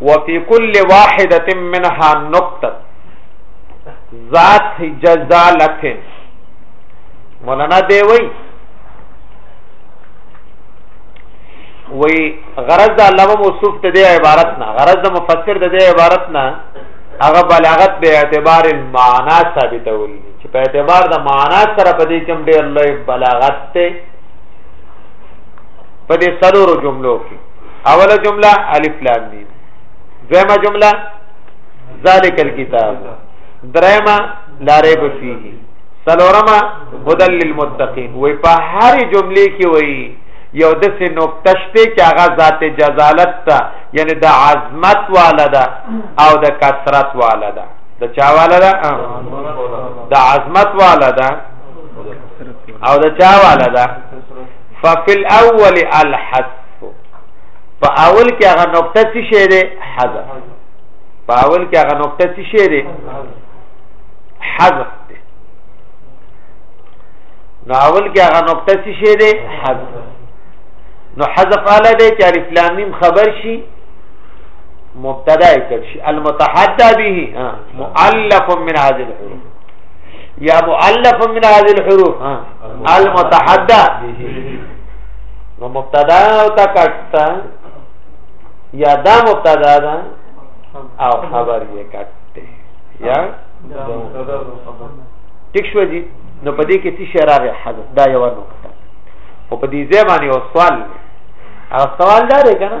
وفي كل واحدة منها نقطة ذات جزالة مولانا دی وی وی غرض د علامه موصوف ته دی عبارت نه غرض د مفسر د دی عبارت نه هغه بلاغت به اعتبار المعنا ثابتول چې په اعتبار د معنا سره په دې کې هم ډېر لوی بلاغت ته په دې سلورو جملو کې اوله جمله الف لام میم دویمه جمله ذالک الكتاب درېمه لارې بفيه سلورمه هدل للمتقین وای په هر جملې کې وای یو د سه نقطه شته چې هغه ذات جزالت ته یعنی د عظمت والا ده او د کثرت والا ده د چا والا ده د عظمت والا ده او د چا والا ده ففي الاول الحذف په اول کې هغه نقطه څه شی ده حذف په اول کې هغه نقطه څه شی ده حذف ده نو اول کې هغه نقطه څه شی ده حذف نو حذف اله ده چې الف لام میم خبر شي مبتدا کړ شي المتحدى به مؤلف من هذه الحروف یا مؤلف من هذه الحروف المتحدى نو مبتدا او تا کټتا یا دا مبتدا دا او خبر یې کټته یا ټیک شو جی نو پدې کې څه شراره حذف دا یو نقطه او پدې ځای باندې یو سوال او سوال دا دی کنه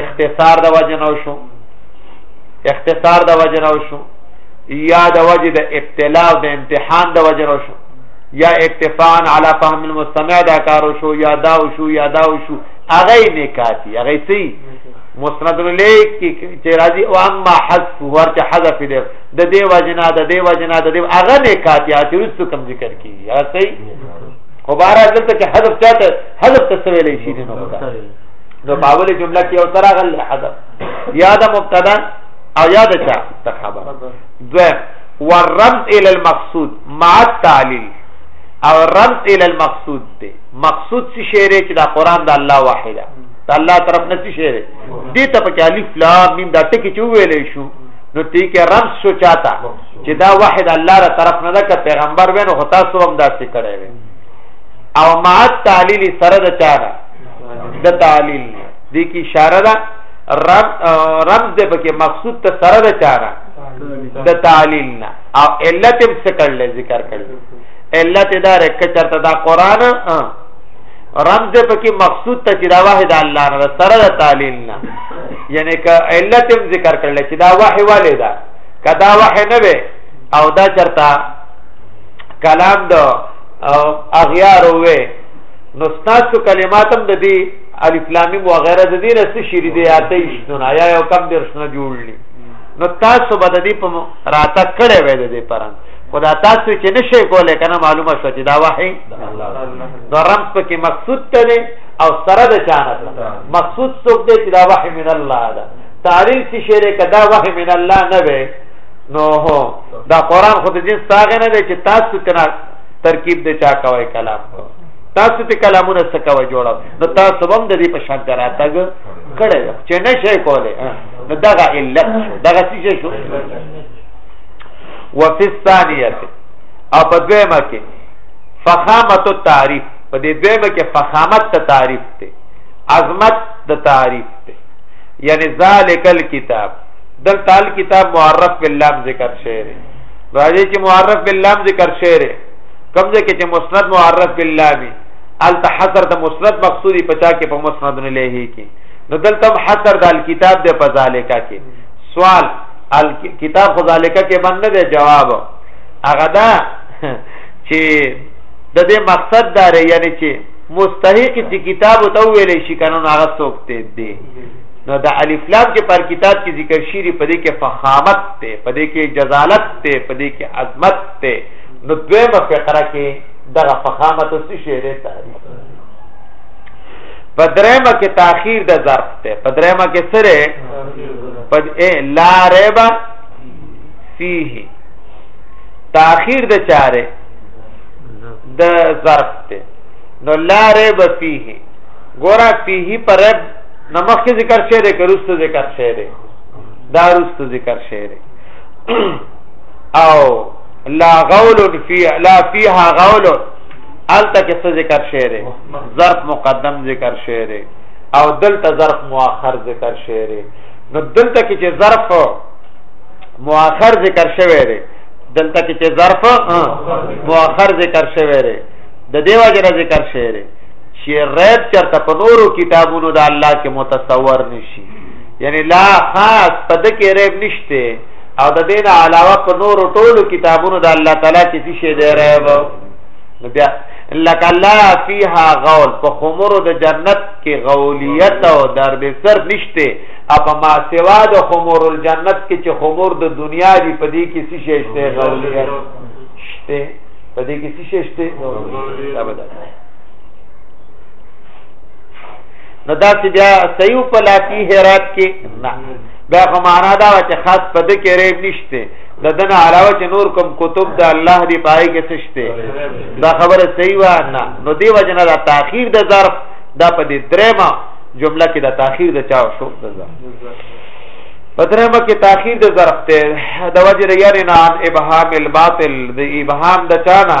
اختصار د وجه نو شو اختصار د وجه نو شو یا د وجه د ابتلا او د امتحان د وجه نو شو یا اکتفاء علی فهم المستمع دا کارو شو یا دا شو یا دا شو اغه نه کاتی اغه سی مسند الیک کی چې راځي او اما حذف ورته حذف دی د دې وجنا د دې وجنا د دې اغه نه کاتی چې رسو کم ذکر کی یا سی خو بارا دلته چې حذف چاته حذف ته ویلې شي نه نو په اوله جمله کې یو سره غل حذف یا د مبتدا او یا د چا د خبر دویم والرمز الى المقصود مع التعليل او رمز الى المقصود دی مقصود څه شی دی چې دا قران د الله واحده د الله طرف نه څه شی دی دې ته په الف لام میم دا ټکی چې ویلې شو نو تی کې رمز شو چاته چې دا واحد الله را طرف نه ده پیغمبر وینو هتا سو هم داسې کړی او مع التعليل سره د چا ده د تعلیل دې کې اشاره ده رب رمز دې پکې مقصود ته سره ده چاره د تعلیل نه او علت هم څه کړل ذکر کړل علت دا رکه چرته دا قران رمز دې پکې مقصود ته چې دا واحد الله نه سره ده تعلیل نه یعنی که علت هم ذکر کړل چې دا وحی والے ده کدا وحی نه وي او دا چرته کلام دو او اغیار وې نو ستاسو کلمات هم د دې الف لام و غیره د دې رس شری دی آتے شنو یا یو کم در شنو جوړلی نو تاسو به د دې په راته کړه وې د دې پران خدا تاسو چې نشي کولای کنه معلومه شو چې دا وحي نو رمز په کې مقصود ته دی او سره د چانه مقصود څوک دی چې دا وحي من الله ده تعریف چې شعر کدا وحي من الله نه وي نو دا قران خود جنس تاغه نه دی چې تاسو کنه ترکیب د چا کوي کلام تاسو ته کلامونه څه کوي جوړو نو تاسو هم د دې په شان دراتګ کړی چې نه شي کولای نو دغه علت شو دغه څه شو وفي الثانيه او په دویمه کې فخامت التعریف په دې دویمه کې فخامت ته تعریف ته عظمت د تعریف ته یعنی ذالک الكتاب دلته الکتاب معرف باللام ذکر شعر راځي چې معرف باللام ذکر شعر کوم ځای کې چې مسند معرف باللام الته حصر د مسند مقصودی پچا کې په مسند نه لهي کې نو دلته حصر د الکتاب د فذالکا کې سوال الکتاب فذالکا کې باندې دی جواب هغه دا چې د دې مقصد دار یعنی چې مستحق چې کتاب ته ویلې شي کنه هغه څوک ته دی نو د الف لام چې پر کتاب کې ذکر شری په دې کې فخامت ته په دې کې جزالت ته په دې کې عظمت ته نو دویمه فقره کې دغه فخامت څه شی دی تعریف په درېمه کې تاخير د ظرف ته په درېمه کې سره په لا ریبا فيه تاخير د چاره د ظرف ته نو لا ریبا فيه ګورا فيه پر رب نه مخکې ذکر شوی دی که وروسته ذکر شوی دی دا وروسته ذکر شوی دی او لا غول فی لا فیها غول الته کې څه ذکر شوی دی ظرف مقدم ذکر شوی دی او دلته ظرف مؤخر ذکر شوی دی نو دلته کې چې ظرف مؤخر ذکر شوی دی دلته کې چې ظرف مؤخر ذکر شوی دی د دیو جره ذکر شوی دی چې ریب چرته په نورو کتابونو د الله کې متصور نشي یعنی لا خاص په د کې ریب نشته او د دین علاوه په نورو ټولو کتابونو د الله تعالی کې څه شی دی ریب نو بیا لک الله فیها غول په خمرو د جنت کې غولیت او درد سر نشته اپا ما سوا د خمور الجنت کې چې خمور د دنیا دی په دې کې څه شی شته غولیت شته په دې کې څه شی شته نو دا چې بیا صحیح په لاتی هرات کې نه بیا خو معنا دا چې خاص په دې کې ریب نشته د دنه علاوه چې نور کوم کتب د الله دی پای کې سشته دا خبره صحیح و نه نو دی وجنه دا تاخير د ظرف دا په دې درېما جمله کې دا تاخير د چاو شو د ظرف په درېما کې تاخير د ظرف ته د وجه ریان نه ابهام الباطل د ابهام د چانا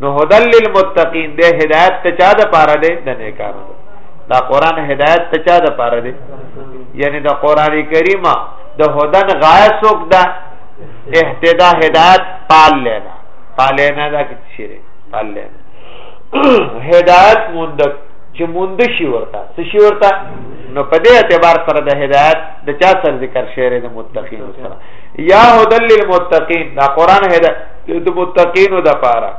نو هدل للمتقین دې هدایت ته چا د پاره دې د نیکانو دا قران هدایت ته چا د پاره دې یعنی دا قران کریمه د هدن غایه څوک ده اهتدا هدایت پال لینا پال لینا دا کی شری پال لینا هدایت موند چې موند شي ورته څه شي ورته نو په دې اعتبار سره د هدایت د چا سره ذکر شعر د متقین سره یا هدل للمتقین دا قران هدایت یو د متقینو د پاره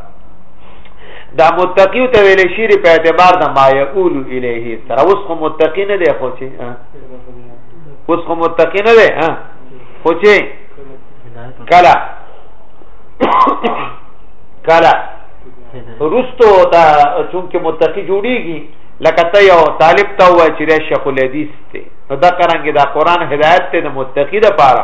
دا متقیو ته ویل شي په اعتبار د ما یقول الیه سره اوس خو متقی نه دی خو چې اوس خو متقی نه دی ها خو چې کلا کلا رستو دا چونکه متقی جوړیږي لکه ته یو طالب ته وای چې شیخ الحدیث ته نو دا قرانګه دا قران هدایت ته د متقی د پاره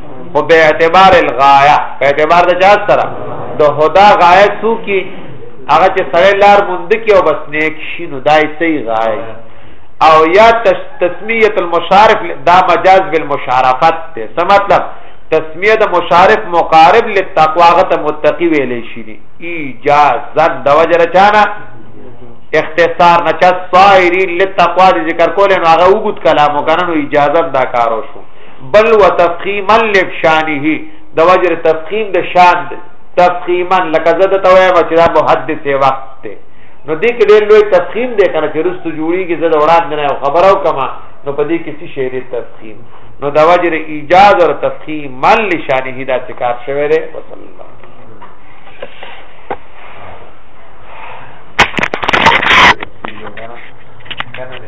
خو به اعتبار الغایه په اعتبار د جهاد سره د هدا غایه څو کې هغه چې سړی لار مونږ کې او بس نیک شي نو دای صحیح غایه او یا تسمیه المشارف دا مجاز بالمشارفت ته څه مطلب تسمیه د مشارف مقارب للتقوا غته متقی ویلې شي دي اجازه د وجره چانا اختصار نه چا صائرین للتقوا ذکر کول نو هغه وګت کلام وکنه نو اجازه دا کارو شو بل وتفخیما لشانه د وجر تفخیم د شان دی تفخیما لکه زه د توای ما چې دا محدث وخت دی نو دې کې ډېر لوی تفخیم دی کنه چې رستو جوړیږي زه د وړاندې نه خبرو کما نو په دې کې څه شی دی تفخیم نو د وجر ایجاز او تفخیم مل لشانه دا څه کار شوی دی وصلی الله Thank you.